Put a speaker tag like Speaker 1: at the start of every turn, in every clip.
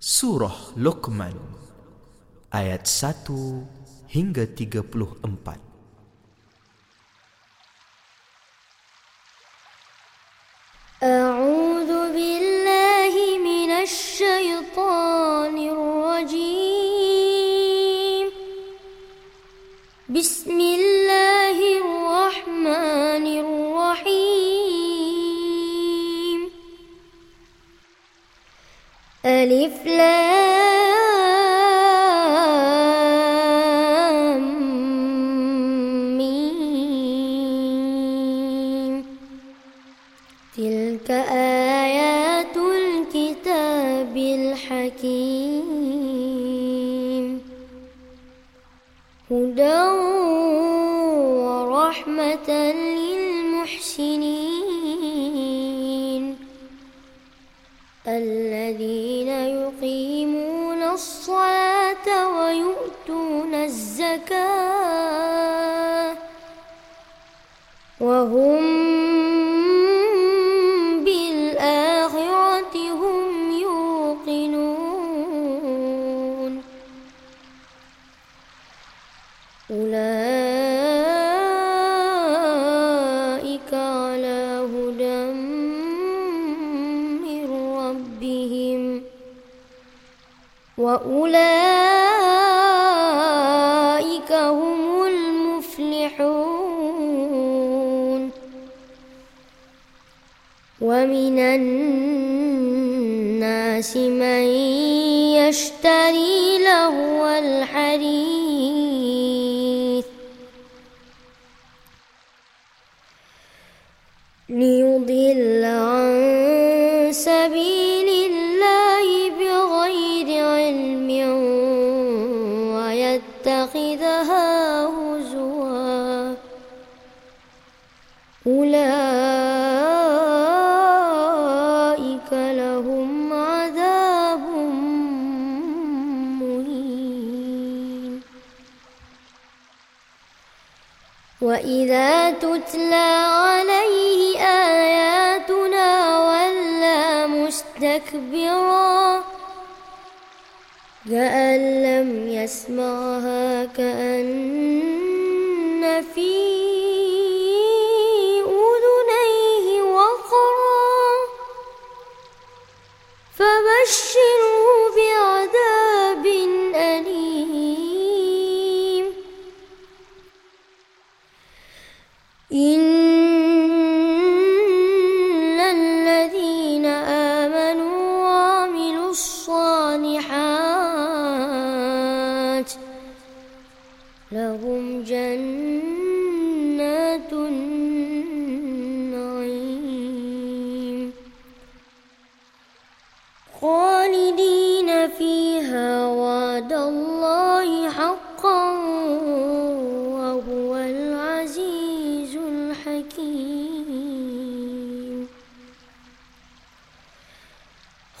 Speaker 1: Surah Luqman ayat 1 hingga 34.
Speaker 2: أعوذ بالله من الشيطان الرجيم بسم الف لام ميم تلك وهم الناس من يشتري لهو الحديث ليضل عن وَإِذَا تُتْلَى عَلَيْهِ آيَاتُنَا ولى مُسْتَكْبِرًا كأن لم يَسْمَعْهَا كَأَنَّ إن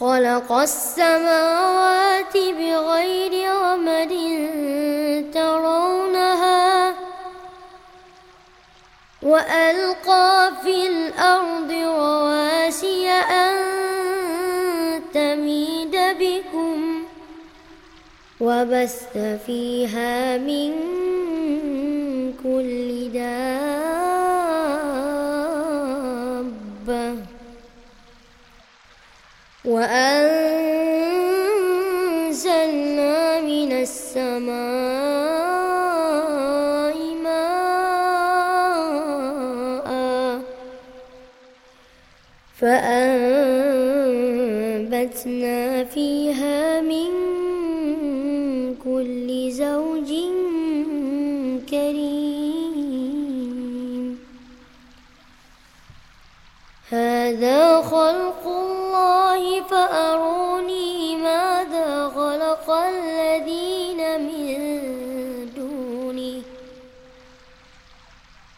Speaker 2: خلق السماوات بغير عمد ترونها وألقى في الأرض رواسي أن تميد بكم وبث فيها من كل دابة وأنزلنا من السماء ماء فأنبتنا فيها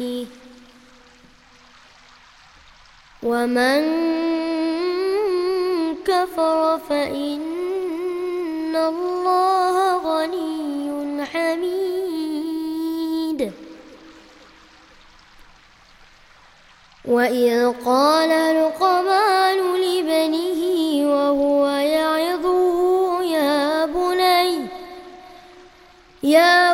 Speaker 2: لنفسه ومن كفر فإن الله غني حميد وإذ قال لقمان لابنه وهو يعظه يا بني يا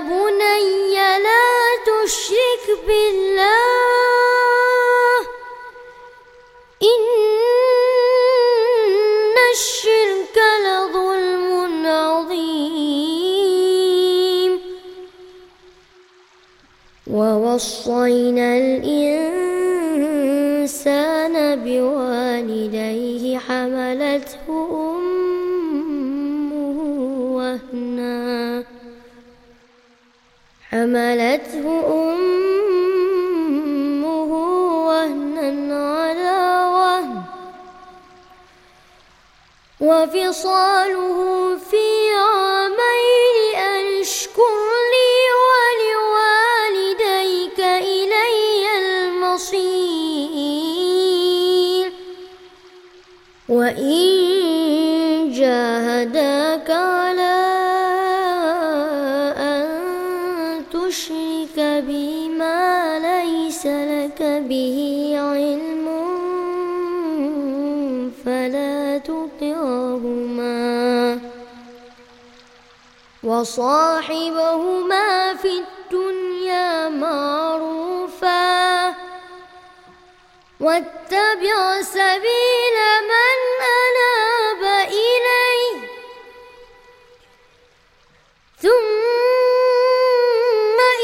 Speaker 2: ووصينا الإنسان بوالديه حملته أمه وهنا. حملته أمه وفصاله وصاحبهما في الدنيا معروفا واتبع سبيل من أناب إليه. ثم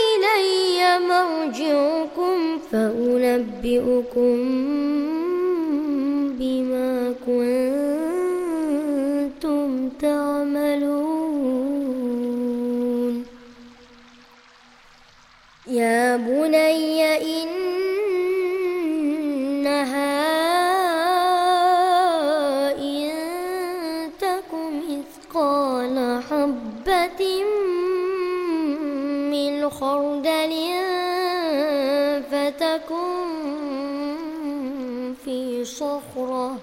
Speaker 2: إلي مرجعكم فأنبئكم من خردل فتكن في صخرة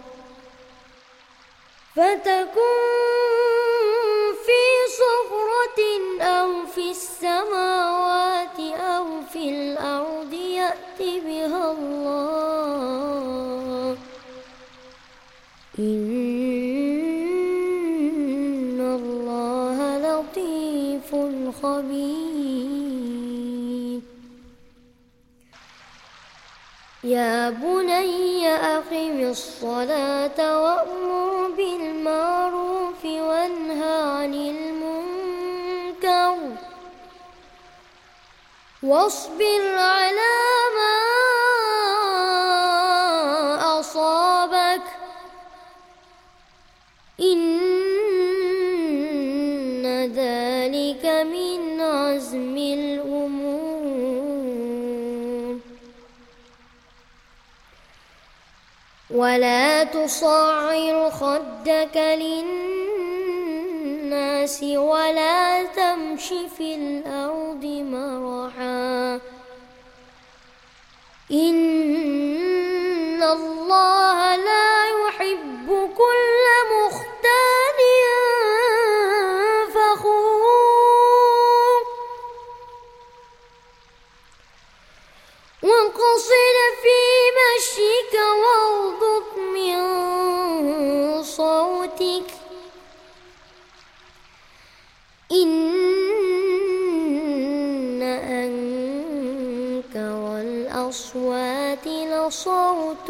Speaker 2: فتكن لطيف خبير. يا بني أقم الصلاة وأمر بالمعروف وانهى عن المنكر. واصبر على ما أصابك. إن ولا تصعر خدك للناس ولا تمش في الأرض مرحا إن الله الأصوات لصوت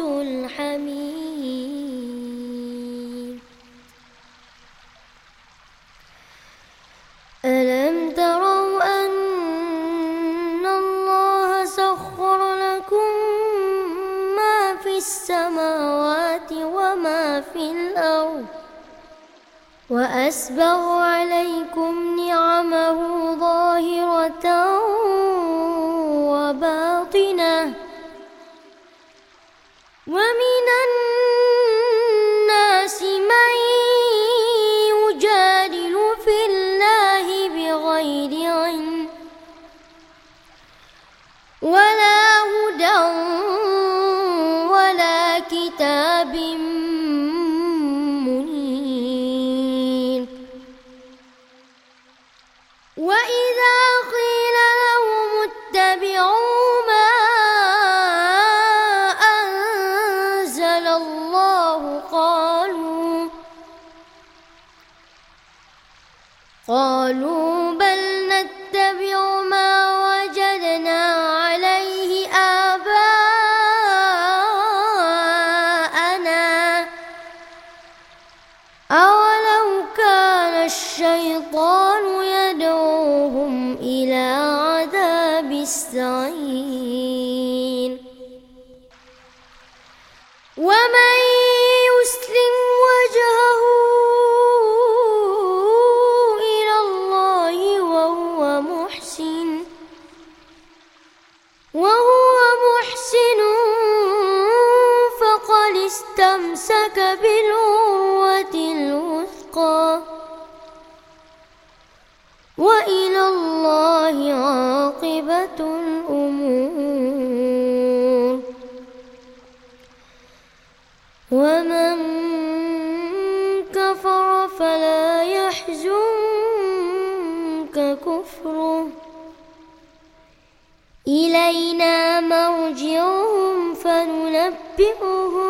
Speaker 2: ألم تروا أن الله سخر لكم ما في السماوات وما في الأرض وأسبغ عليكم نعمه بعمر ومن يحزنك كفره. إلينا مرجعهم فننبئهم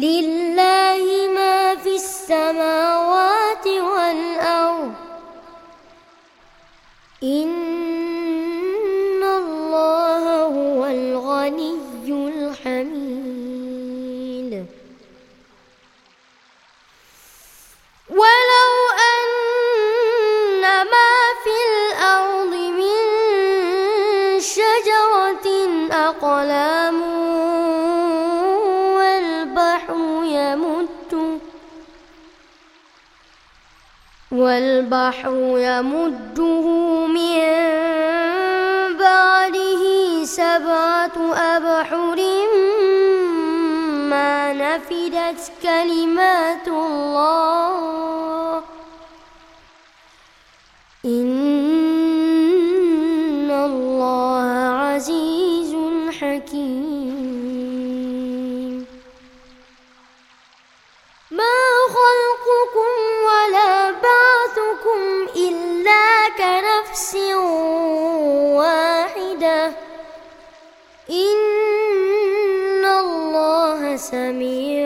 Speaker 2: لل والبحر يمده من بعده سبعة أبحر ما نفدت كلمات الله. نفس واحدة. إن الله سميع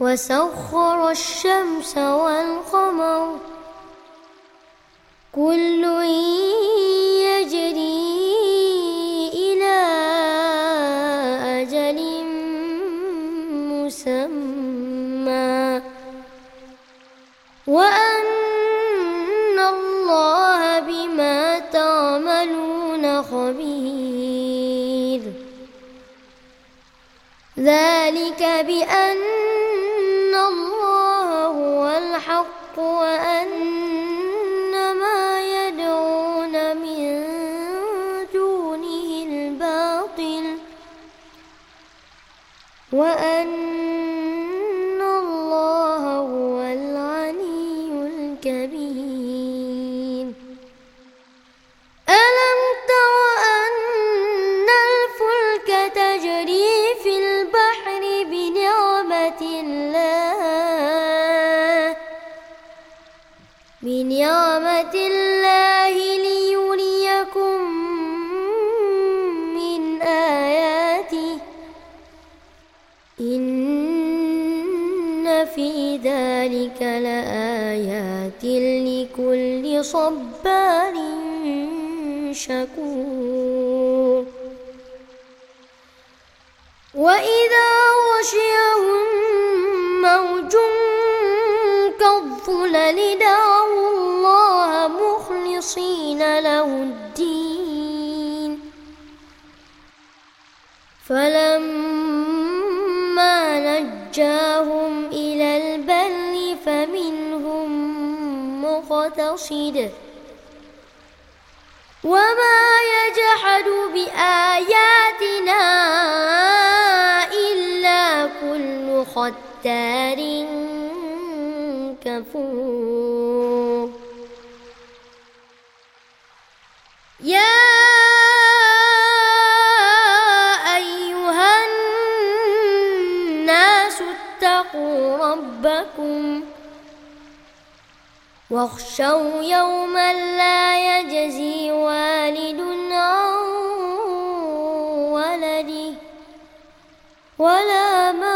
Speaker 2: وسخر الشمس والقمر. كل وأن لكل صبار شكور وإذا غشيهم موج كالظلل دعوا الله مخلصين له الدين فلما نجاهم إلى مقتصد وما يجحد بآياتنا إلا كل ختار كفور. يا واخشوا يوما لا يجزي والد عن ولده ولا مولود